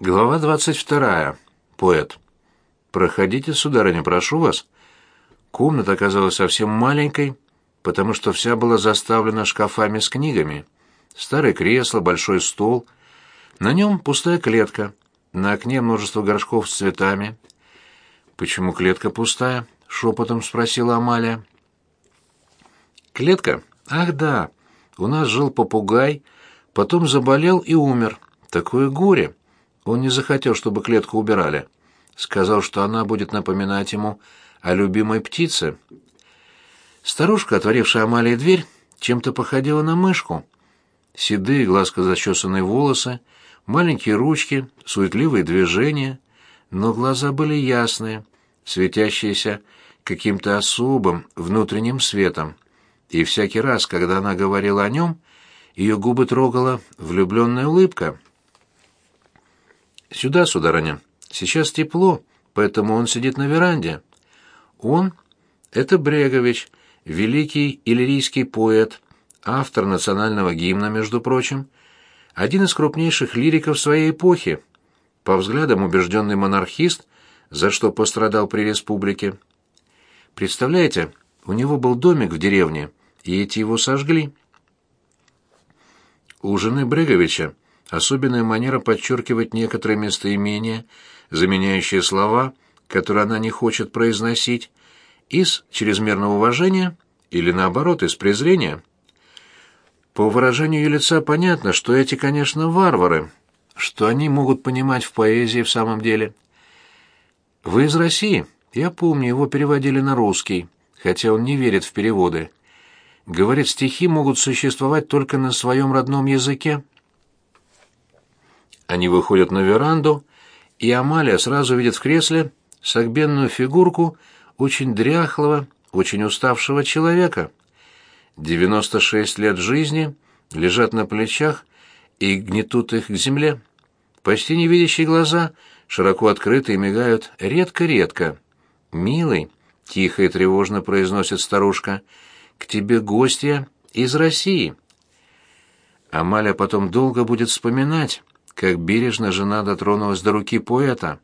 Глава двадцать вторая. Поэт. «Проходите, сударыня, прошу вас». Комната оказалась совсем маленькой, потому что вся была заставлена шкафами с книгами. Старое кресло, большой стол. На нем пустая клетка. На окне множество горшков с цветами. «Почему клетка пустая?» — шепотом спросила Амалия. «Клетка? Ах, да. У нас жил попугай, потом заболел и умер. Такое горе!» Он не захотел, чтобы клетку убирали. Сказал, что она будет напоминать ему о любимой птице. Старушка, отворившая Амалии дверь, чем-то походила на мышку. Седые, гладко зачесанные волосы, маленькие ручки, суетливые движения, но глаза были ясные, светящиеся каким-то особым внутренним светом. И всякий раз, когда она говорила о нем, ее губы трогала влюбленная улыбка. «Сюда, сударыня. Сейчас тепло, поэтому он сидит на веранде. Он — это Брегович, великий иллирийский поэт, автор национального гимна, между прочим, один из крупнейших лириков своей эпохи, по взглядам убежденный монархист, за что пострадал при республике. Представляете, у него был домик в деревне, и эти его сожгли. У жены Бреговича особенная манера подчеркивать некоторые местоимения, заменяющие слова, которые она не хочет произносить, из чрезмерного уважения или, наоборот, из презрения. По выражению ее лица понятно, что эти, конечно, варвары, что они могут понимать в поэзии в самом деле. «Вы из России?» Я помню, его переводили на русский, хотя он не верит в переводы. Говорит, стихи могут существовать только на своем родном языке. Они выходят на веранду, и Амалия сразу видит в кресле согбенную фигурку очень дряхлого, очень уставшего человека. 96 лет жизни лежат на плечах и гнетут их к земле. Почти невидящие глаза широко открыты и мигают редко-редко. «Милый», — тихо и тревожно произносит старушка, — «к тебе гостья из России». Амалия потом долго будет вспоминать, как бережно жена дотронулась до руки поэта,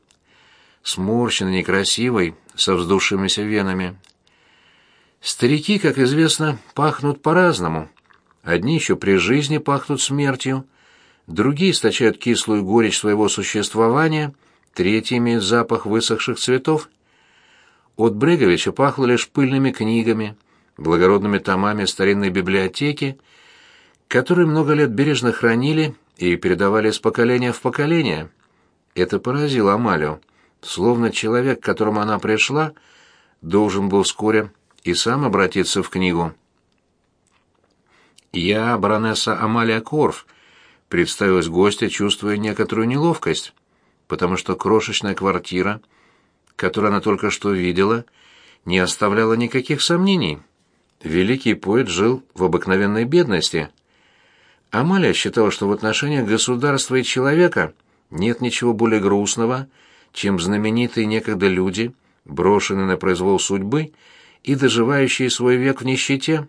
сморщенной, некрасивой, со вздувшимися венами. Старики, как известно, пахнут по-разному. Одни еще при жизни пахнут смертью, другие источают кислую горечь своего существования, третьи имеют запах высохших цветов. От Бреговича пахло лишь пыльными книгами, благородными томами старинной библиотеки, которые много лет бережно хранили и передавали с поколения в поколение. Это поразило Амалию, словно человек, к которому она пришла, должен был вскоре и сам обратиться в книгу. «Я баронесса Амалия Корф», — представилась гостья, чувствуя некоторую неловкость, потому что крошечная квартира, которую она только что видела, не оставляла никаких сомнений. Великий поэт жил в обыкновенной бедности — Амалия считала, что в отношениях государства и человека нет ничего более грустного, чем знаменитые некогда люди, брошенные на произвол судьбы и доживающие свой век в нищете.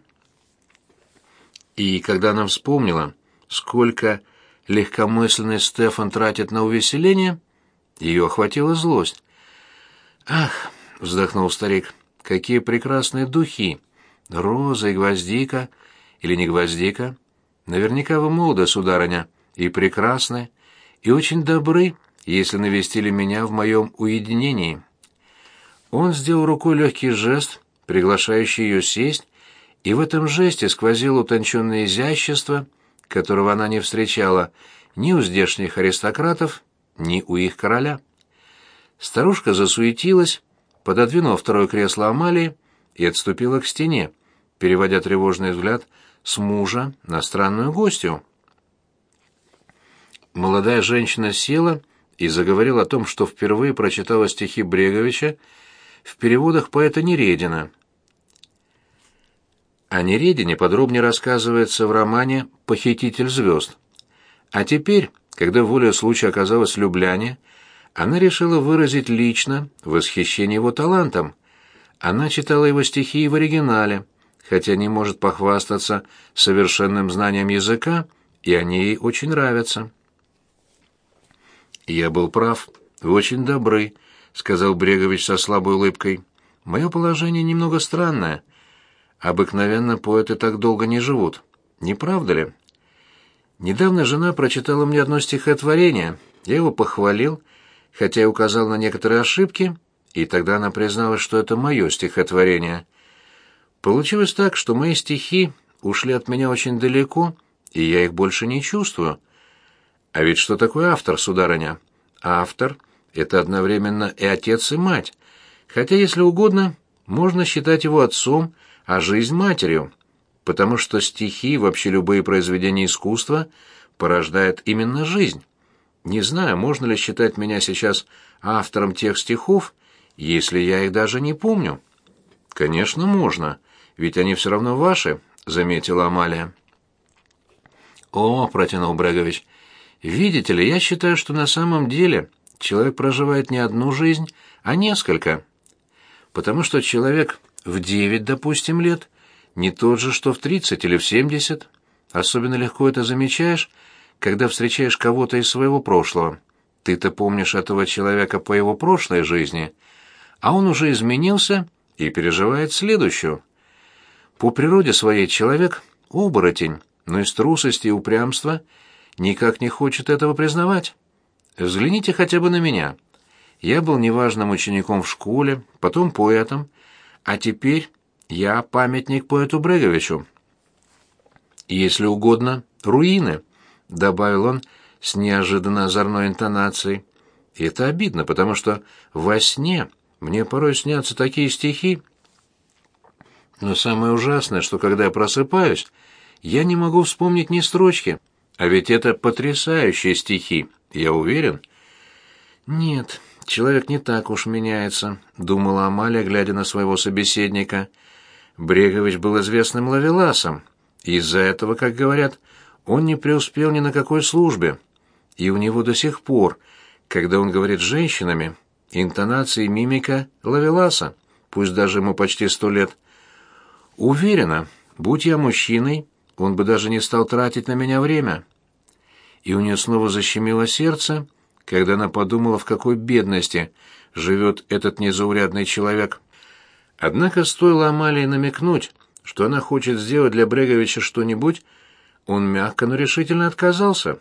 И когда она вспомнила, сколько легкомысленный Стефан тратит на увеселение, ее охватила злость. «Ах!» — вздохнул старик. «Какие прекрасные духи! Роза и гвоздика, или не гвоздика?» Наверняка вы молоды, сударыня, и прекрасны, и очень добры, если навестили меня в моем уединении». Он сделал рукой легкий жест, приглашающий ее сесть, и в этом жесте сквозило утонченное изящество, которого она не встречала ни у здешних аристократов, ни у их короля. Старушка засуетилась, пододвинула второе кресло Амалии и отступила к стене, переводя тревожный взгляд с мужа на странную гостью. Молодая женщина села и заговорила о том, что впервые прочитала стихи Бреговича в переводах поэта Нередина. О Нередине подробнее рассказывается в романе «Похититель звезд». А теперь, когда воля случая оказалась в Любляне, она решила выразить лично восхищение его талантом. Она читала его стихи в оригинале, хотя не может похвастаться совершенным знанием языка, и они ей очень нравятся. Я был прав. Вы очень добры, сказал Брегович со слабой улыбкой. Мое положение немного странное. Обыкновенно поэты так долго не живут. Не правда ли? Недавно жена прочитала мне одно стихотворение. Я его похвалил, хотя и указал на некоторые ошибки, и тогда она призналась, что это мое стихотворение. Получилось так, что мои стихи ушли от меня очень далеко, и я их больше не чувствую. А ведь что такое автор, сударыня? Автор — это одновременно и отец, и мать. Хотя, если угодно, можно считать его отцом, а жизнь — матерью. Потому что стихи, вообще любые произведения искусства, порождают именно жизнь. Не знаю, можно ли считать меня сейчас автором тех стихов, если я их даже не помню. Конечно, можно, ведь они все равно ваши, заметила Амалия. О, протянул Брегович. Видите ли, я считаю, что на самом деле человек проживает не одну жизнь, а несколько. Потому что человек в девять, допустим, лет не тот же, что в тридцать или в семьдесят. Особенно легко это замечаешь, когда встречаешь кого-то из своего прошлого. Ты-то помнишь этого человека по его прошлой жизни, а он уже изменился и переживает следующую. По природе своей человек — оборотень, но из трусости и упрямства никак не хочет этого признавать. Взгляните хотя бы на меня. Я был неважным учеником в школе, потом поэтом, а теперь я памятник поэту Бреговичу. Если угодно, руины, добавил он с неожиданно озорной интонацией. И это обидно, потому что во сне мне порой снятся такие стихи. Но самое ужасное, что когда я просыпаюсь, я не могу вспомнить ни строчки. А ведь это потрясающие стихи, я уверен. Нет, человек не так уж меняется, думала Амалия, глядя на своего собеседника. Брегович был известным ловеласом. Из-за этого, как говорят, он не преуспел ни на какой службе. И у него до сих пор, когда он говорит с женщинами, интонация и мимика ловеласа, пусть даже ему почти сто лет. Уверена, будь я мужчиной, он бы даже не стал тратить на меня время. И у нее снова защемило сердце, когда она подумала, в какой бедности живет этот незаурядный человек. Однако стоило Амалии намекнуть, что она хочет сделать для Бреговича что-нибудь, он мягко, но решительно отказался.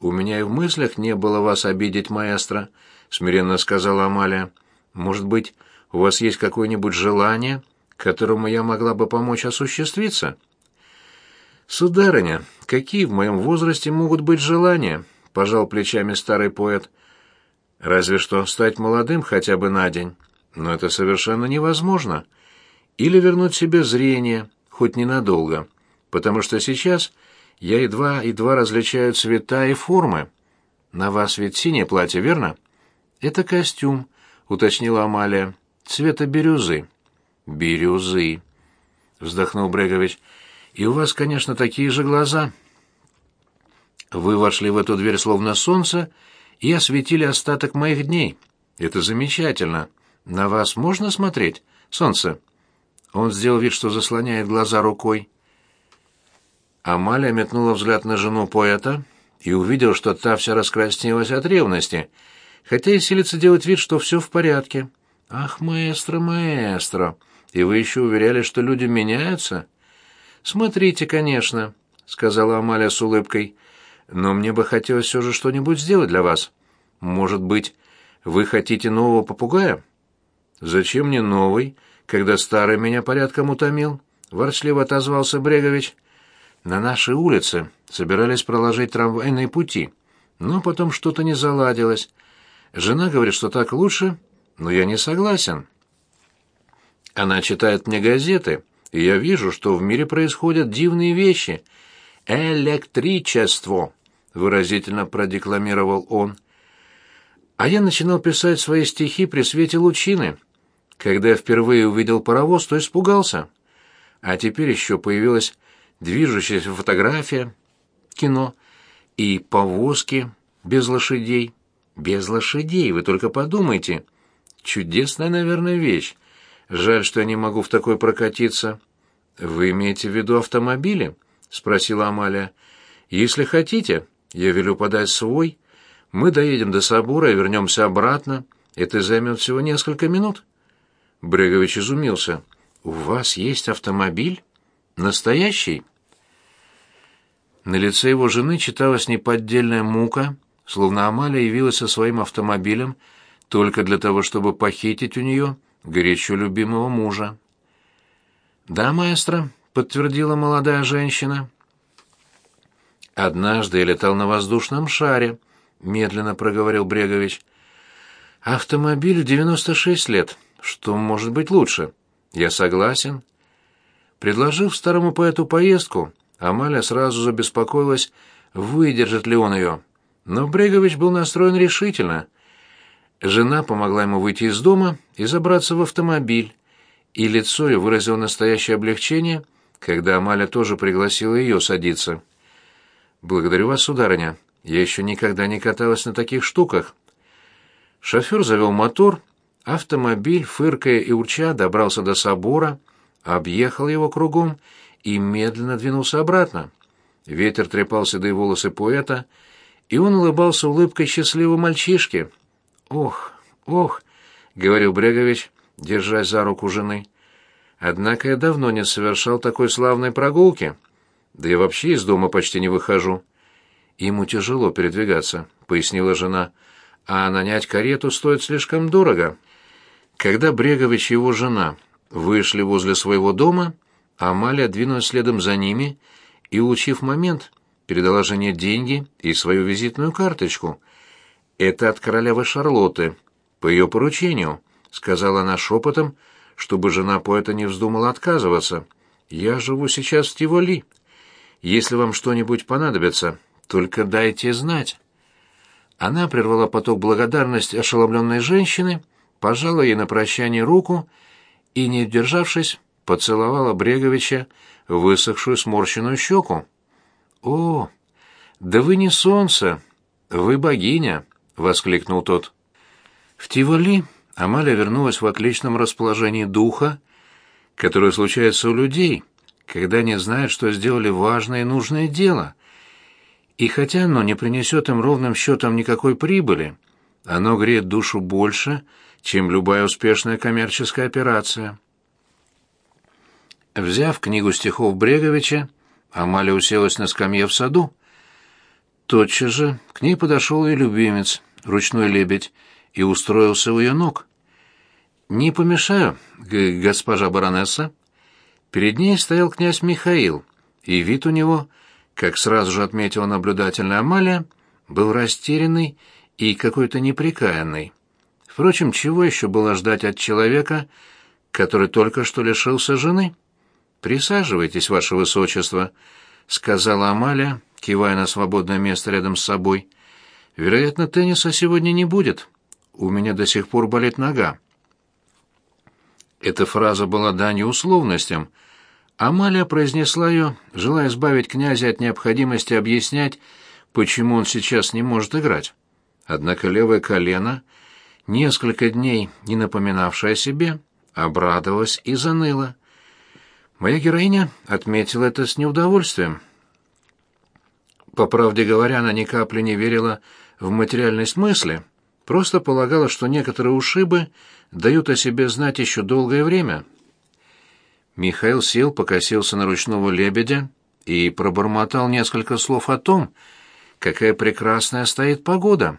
«У меня и в мыслях не было вас обидеть, маэстро», — смиренно сказала Амалия. «Может быть, у вас есть какое-нибудь желание, которому я могла бы помочь осуществиться?» «Сударыня, какие в моем возрасте могут быть желания?» — пожал плечами старый поэт. «Разве что стать молодым хотя бы на день. Но это совершенно невозможно. Или вернуть себе зрение, хоть ненадолго, потому что сейчас я едва-едва различаю цвета и формы. На вас ведь синее платье, верно?» «Это костюм», — уточнила Амалия. «Цвета бирюзы». «Бирюзы», — вздохнул Брегович. И у вас, конечно, такие же глаза. Вы вошли в эту дверь словно солнце и осветили остаток моих дней. Это замечательно. На вас можно смотреть, солнце?» Он сделал вид, что заслоняет глаза рукой. Амалия метнула взгляд на жену поэта и увидел, что та вся раскраснелась от ревности, хотя и силится делать вид, что все в порядке. «Ах, маэстро, маэстро, и вы еще уверяли, что люди меняются?» «Смотрите, конечно», — сказала Амалия с улыбкой. «Но мне бы хотелось все же что-нибудь сделать для вас. Может быть, вы хотите нового попугая?» «Зачем мне новый, когда старый меня порядком утомил?» — ворчливо отозвался Брегович. «На нашей улице собирались проложить трамвайные пути, но потом что-то не заладилось. Жена говорит, что так лучше, но я не согласен. Она читает мне газеты» и я вижу, что в мире происходят дивные вещи. Электричество, выразительно продекламировал он. А я начинал писать свои стихи при свете лучины. Когда я впервые увидел паровоз, то испугался. А теперь еще появилась движущаяся фотография, кино и повозки без лошадей. Без лошадей, вы только подумайте. Чудесная, наверное, вещь. Жаль, что я не могу в такой прокатиться. Вы имеете в виду автомобили? спросила Амалия. Если хотите, я велю подать свой. Мы доедем до собора и вернемся обратно. Это займет всего несколько минут». Брегович изумился. «У вас есть автомобиль? Настоящий?» На лице его жены читалась неподдельная мука, словно Амалия явилась со своим автомобилем только для того, чтобы похитить у нее горячо любимого мужа. «Да, маэстро», — подтвердила молодая женщина. «Однажды я летал на воздушном шаре», — медленно проговорил Брегович. «Автомобилю 96 лет. Что может быть лучше?» «Я согласен». Предложив старому поэту поездку, Амалия сразу забеспокоилась, выдержит ли он ее. Но Брегович был настроен решительно. Жена помогла ему выйти из дома и забраться в автомобиль, и лицо ее выразило настоящее облегчение, когда Амаля тоже пригласила ее садиться. «Благодарю вас, сударыня. Я еще никогда не каталась на таких штуках». Шофер завел мотор, автомобиль, фыркая и урча, добрался до собора, объехал его кругом и медленно двинулся обратно. Ветер трепал седые волосы поэта, и он улыбался улыбкой счастливого мальчишки. «Ох, ох!» — говорил Брегович, держась за руку жены. «Однако я давно не совершал такой славной прогулки. Да я вообще из дома почти не выхожу». «Ему тяжело передвигаться», — пояснила жена. «А нанять карету стоит слишком дорого». Когда Брегович и его жена вышли возле своего дома, Амалия двинулась следом за ними и, улучив момент, передала жене деньги и свою визитную карточку. «Это от королевы Шарлотты, по ее поручению», — сказала она шепотом, чтобы жена поэта не вздумала отказываться. «Я живу сейчас в Тиволи. Если вам что-нибудь понадобится, только дайте знать». Она прервала поток благодарности ошеломленной женщины, пожала ей на прощание руку и, не удержавшись, поцеловала Бреговича высохшую сморщенную щеку. «О, да вы не солнце, вы богиня!» — воскликнул тот. В Тиволи Амалия вернулась в отличном расположении духа, которое случается у людей, когда не знают, что сделали важное и нужное дело. И хотя оно не принесет им ровным счетом никакой прибыли, оно греет душу больше, чем любая успешная коммерческая операция. Взяв книгу стихов Бреговича, Амалия уселась на скамье в саду. Тотчас же к ней подошел ее любимец, ручной лебедь, и устроился у ее ног. «Не помешаю, госпожа баронесса». Перед ней стоял князь Михаил, и вид у него, как сразу же отметила наблюдательная Амалия, был растерянный и какой-то неприкаянный. Впрочем, чего еще было ждать от человека, который только что лишился жены? «Присаживайтесь, ваше высочество», — сказала Амалия, кивая на свободное место рядом с собой. «Вероятно, тенниса сегодня не будет. У меня до сих пор болит нога». Эта фраза была данью условностям. Амалия произнесла ее, желая избавить князя от необходимости объяснять, почему он сейчас не может играть. Однако левое колено, несколько дней не напоминавшее о себе, обрадовалось и заныло. Моя героиня отметила это с неудовольствием. По правде говоря, она ни капли не верила в материальность мысли, просто полагала, что некоторые ушибы дают о себе знать еще долгое время. Михаил сел, покосился на ручного лебедя и пробормотал несколько слов о том, какая прекрасная стоит погода.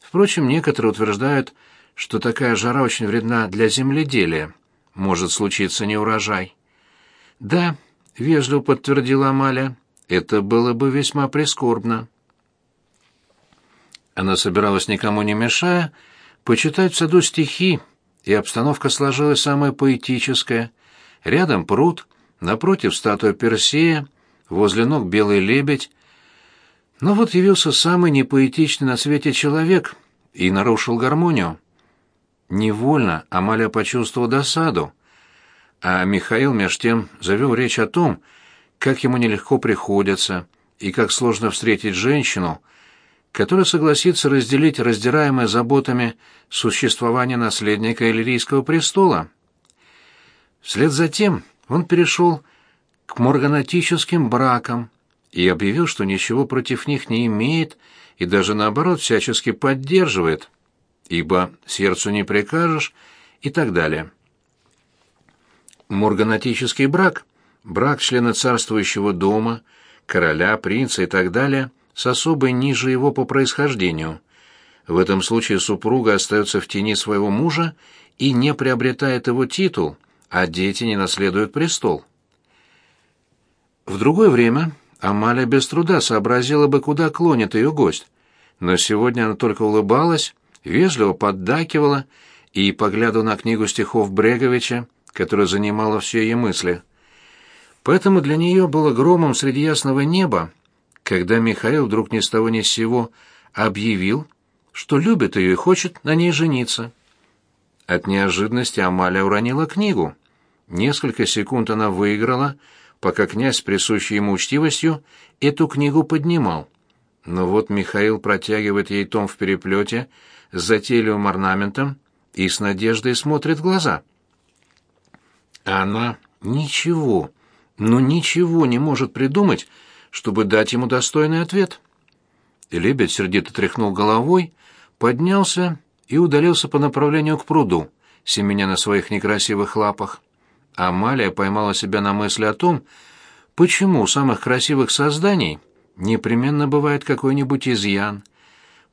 Впрочем, некоторые утверждают, что такая жара очень вредна для земледелия. Может случиться неурожай. «Да», — вежливо подтвердила Амалия, — «это было бы весьма прискорбно». Она собиралась, никому не мешая, почитать в саду стихи, и обстановка сложилась самая поэтическая. Рядом пруд, напротив статуя Персея, возле ног белый лебедь. Но вот явился самый непоэтичный на свете человек и нарушил гармонию. Невольно Амалия почувствовала досаду а Михаил меж тем завел речь о том, как ему нелегко приходится и как сложно встретить женщину, которая согласится разделить раздираемое заботами существование наследника Иллирийского престола. Вслед за тем он перешел к морганатическим бракам и объявил, что ничего против них не имеет и даже наоборот всячески поддерживает, ибо сердцу не прикажешь и так далее. Морганатический брак, брак члена царствующего дома, короля, принца и так далее, с особой ниже его по происхождению. В этом случае супруга остается в тени своего мужа и не приобретает его титул, а дети не наследуют престол. В другое время Амалия без труда сообразила бы, куда клонит ее гость, но сегодня она только улыбалась, вежливо поддакивала и поглядывала на книгу стихов Бреговича, которая занимала все ее мысли. Поэтому для нее было громом среди ясного неба, когда Михаил вдруг ни с того ни с сего объявил, что любит ее и хочет на ней жениться. От неожиданности Амалия уронила книгу. Несколько секунд она выиграла, пока князь с присущей ему учтивостью эту книгу поднимал. Но вот Михаил протягивает ей том в переплете с затейливым орнаментом и с надеждой смотрит в глаза. Она ничего, ну ничего не может придумать, чтобы дать ему достойный ответ. Лебедь сердито тряхнул головой, поднялся и удалился по направлению к пруду, семеня на своих некрасивых лапах. Амалия поймала себя на мысли о том, почему у самых красивых созданий непременно бывает какой-нибудь изъян.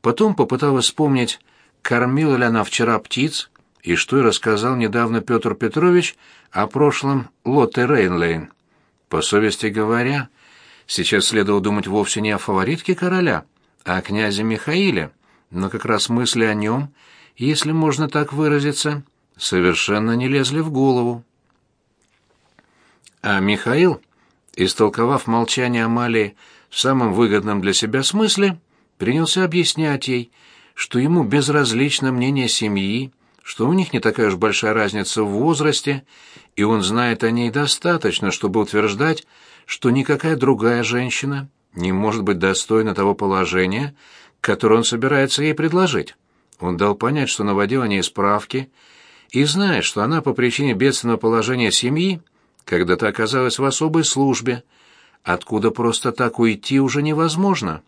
Потом попыталась вспомнить, кормила ли она вчера птиц, и что и рассказал недавно Петр Петрович о прошлом Лотте Рейнлейн. По совести говоря, Сейчас следовало думать вовсе не о фаворитке короля, а о князе Михаиле, но как раз мысли о нем, если можно так выразиться, совершенно не лезли в голову. А Михаил, истолковав молчание Амалии в самом выгодном для себя смысле, принялся объяснять ей, что ему безразлично мнение семьи, что у них не такая уж большая разница в возрасте, и он знает о ней достаточно, чтобы утверждать, что никакая другая женщина не может быть достойна того положения, которое он собирается ей предложить. Он дал понять, что наводил о ней справки, и зная, что она по причине бедственного положения семьи когда-то оказалась в особой службе, откуда просто так уйти уже невозможно.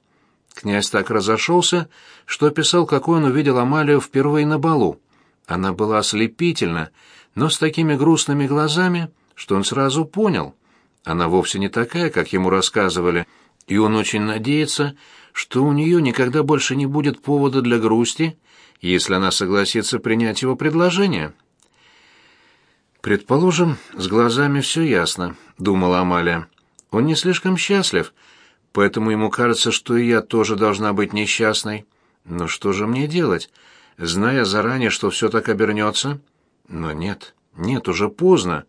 Князь так разошелся, что описал, какой он увидел Амалию впервые на балу. Она была ослепительна, но с такими грустными глазами, что он сразу понял — она вовсе не такая, как ему рассказывали, и он очень надеется, что у нее никогда больше не будет повода для грусти, если она согласится принять его предложение. «Предположим, с глазами все ясно», — думала Амалия. «Он не слишком счастлив, поэтому ему кажется, что и я тоже должна быть несчастной. Но что же мне делать, зная заранее, что все так обернется? Но нет, нет, уже поздно.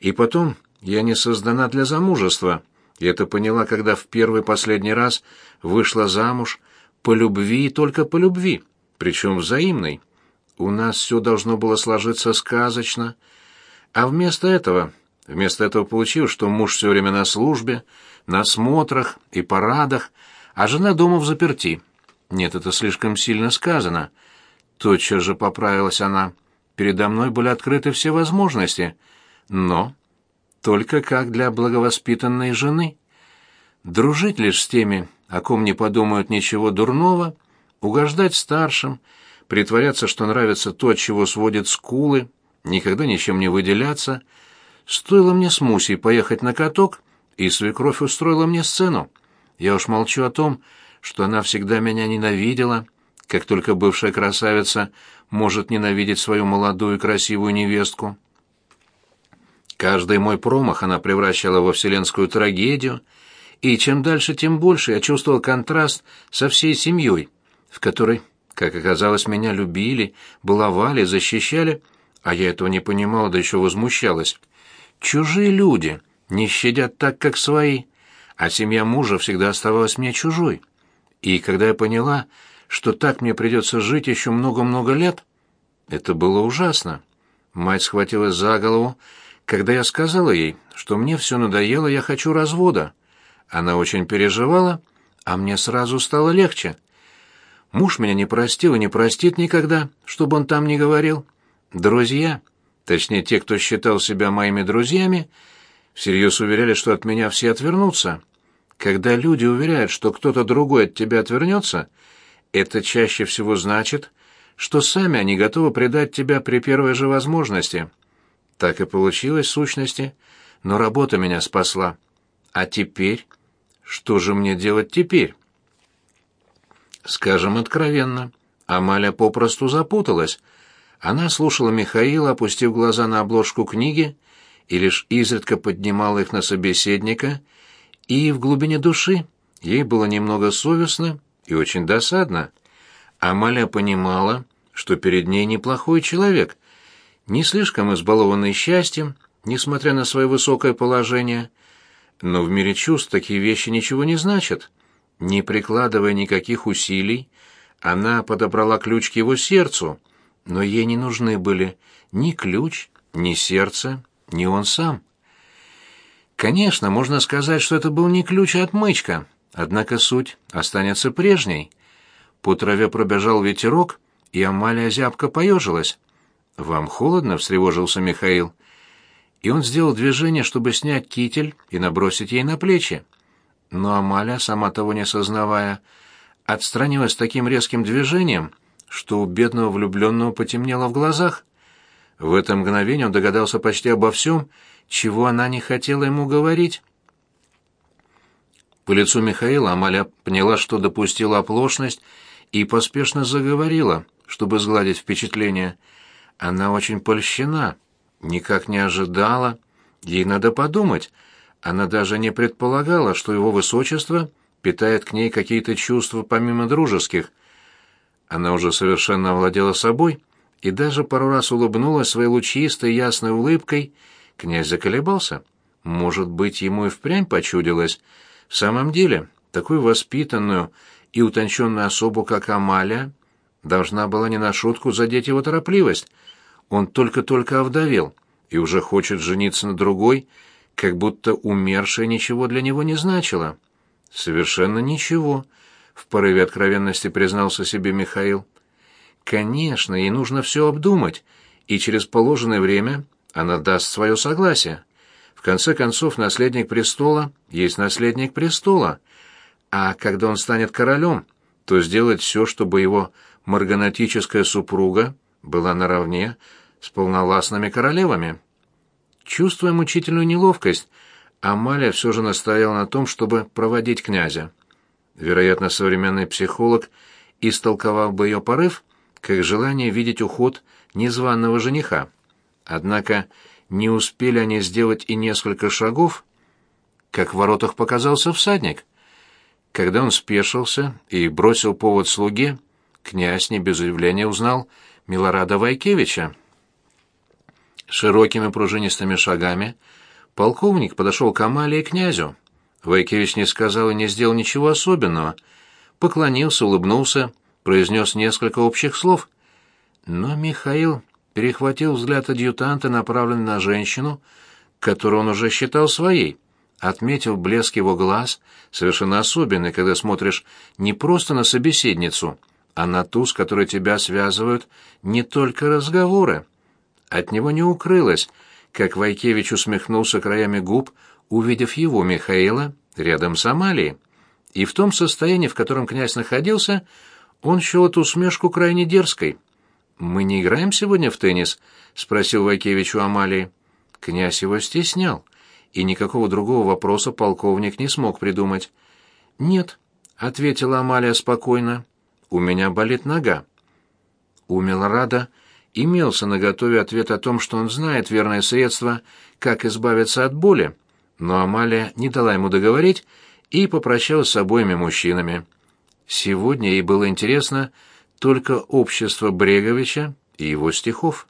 И потом я не создана для замужества. Я это поняла, когда в первый последний раз вышла замуж по любви и только по любви, причем взаимной. У нас все должно было сложиться сказочно. А вместо этого, вместо этого получилось, что муж все время на службе, на смотрах и парадах, а жена дома в заперти. Нет, это слишком сильно сказано. Тотчас же поправилась она. Передо мной были открыты все возможности. Но только как для благовоспитанной жены. Дружить лишь с теми, о ком не подумают ничего дурного, угождать старшим, притворяться, что нравится то, от чего сводят скулы, никогда ничем не выделяться. Стоило мне с Мусей поехать на каток, и свекровь устроила мне сцену. Я уж молчу о том, что она всегда меня ненавидела, как только бывшая красавица может ненавидеть свою молодую и красивую невестку. Каждый мой промах она превращала во вселенскую трагедию, и чем дальше, тем больше я чувствовал контраст со всей семьей, в которой, как оказалось, меня любили, баловали, защищали, а я этого не понимала, да еще возмущалась. Чужие люди не щадят так, как свои, а семья мужа всегда оставалась мне чужой. И когда я поняла, что так мне придется жить еще много-много лет, это было ужасно. Мать схватилась за голову, когда я сказала ей, что мне все надоело, я хочу развода, она очень переживала, а мне сразу стало легче. Муж меня не простил и не простит никогда, чтобы он там не говорил. Друзья, точнее те, кто считал себя моими друзьями, всерьез уверяли, что от меня все отвернутся. Когда люди уверяют, что кто-то другой от тебя отвернется, это чаще всего значит, что сами они готовы предать тебя при первой же возможности. Так и получилось в сущности, но работа меня спасла. А теперь? Что же мне делать теперь? Скажем откровенно, Амаля попросту запуталась. Она слушала Михаила, опустив глаза на обложку книги, и лишь изредка поднимала их на собеседника, и в глубине души ей было немного совестно и очень досадно. Амалия понимала, что перед ней неплохой человек, не слишком избалованный счастьем, несмотря на свое высокое положение, но в мире чувств такие вещи ничего не значат. Не прикладывая никаких усилий, она подобрала ключ к его сердцу, но ей не нужны были ни ключ, ни сердце, ни он сам. Конечно, можно сказать, что это был не ключ, а отмычка, однако суть останется прежней. По траве пробежал ветерок, и Амалия зябко поежилась. «Вам холодно?» — встревожился Михаил. И он сделал движение, чтобы снять китель и набросить ей на плечи. Но Амалия, сама того не сознавая, отстранилась таким резким движением, что у бедного влюбленного потемнело в глазах. В это мгновение он догадался почти обо всем, чего она не хотела ему говорить. По лицу Михаила Амалия поняла, что допустила оплошность, и поспешно заговорила, чтобы сгладить впечатление. Она очень польщена, никак не ожидала. Ей надо подумать. Она даже не предполагала, что его высочество питает к ней какие-то чувства помимо дружеских. Она уже совершенно овладела собой и даже пару раз улыбнулась своей лучистой ясной улыбкой. Князь заколебался. Может быть, ему и впрямь почудилось. В самом деле, такую воспитанную и утонченную особу, как Амалия, должна была не на шутку задеть его торопливость. Он только-только овдовел и уже хочет жениться на другой, как будто умершая ничего для него не значила. Совершенно ничего, в порыве откровенности признался себе Михаил. Конечно, ей нужно все обдумать, и через положенное время она даст свое согласие. В конце концов, наследник престола есть наследник престола, а когда он станет королем, то сделает все, чтобы его марганатическая супруга была наравне с полновластными королевами. Чувствуя мучительную неловкость, Амалия все же настояла на том, чтобы проводить князя. Вероятно, современный психолог истолковал бы ее порыв как желание видеть уход незваного жениха. Однако не успели они сделать и несколько шагов, как в воротах показался всадник. Когда он спешился и бросил повод слуге, князь не без удивления узнал Милорада Вайкевича. Широкими пружинистыми шагами Полковник подошел к Амалии и князю. Вайкевич не сказал и не сделал ничего особенного. Поклонился, улыбнулся, произнес несколько общих слов. Но Михаил перехватил взгляд адъютанта, направленный на женщину, которую он уже считал своей. Отметил блеск его глаз, совершенно особенный, когда смотришь не просто на собеседницу, а на ту, с которой тебя связывают не только разговоры. От него не укрылось — как Вайкевич усмехнулся краями губ, увидев его, Михаила, рядом с Амалией. И в том состоянии, в котором князь находился, он счел эту усмешку крайне дерзкой. «Мы не играем сегодня в теннис?» — спросил Вайкевич у Амалии. Князь его стеснял, и никакого другого вопроса полковник не смог придумать. «Нет», — ответила Амалия спокойно, — «у меня болит нога». У Милорада имелся наготове ответ о том, что он знает верное средство, как избавиться от боли, но Амалия не дала ему договорить и попрощалась с обоими мужчинами. Сегодня ей было интересно только общество Бреговича и его стихов.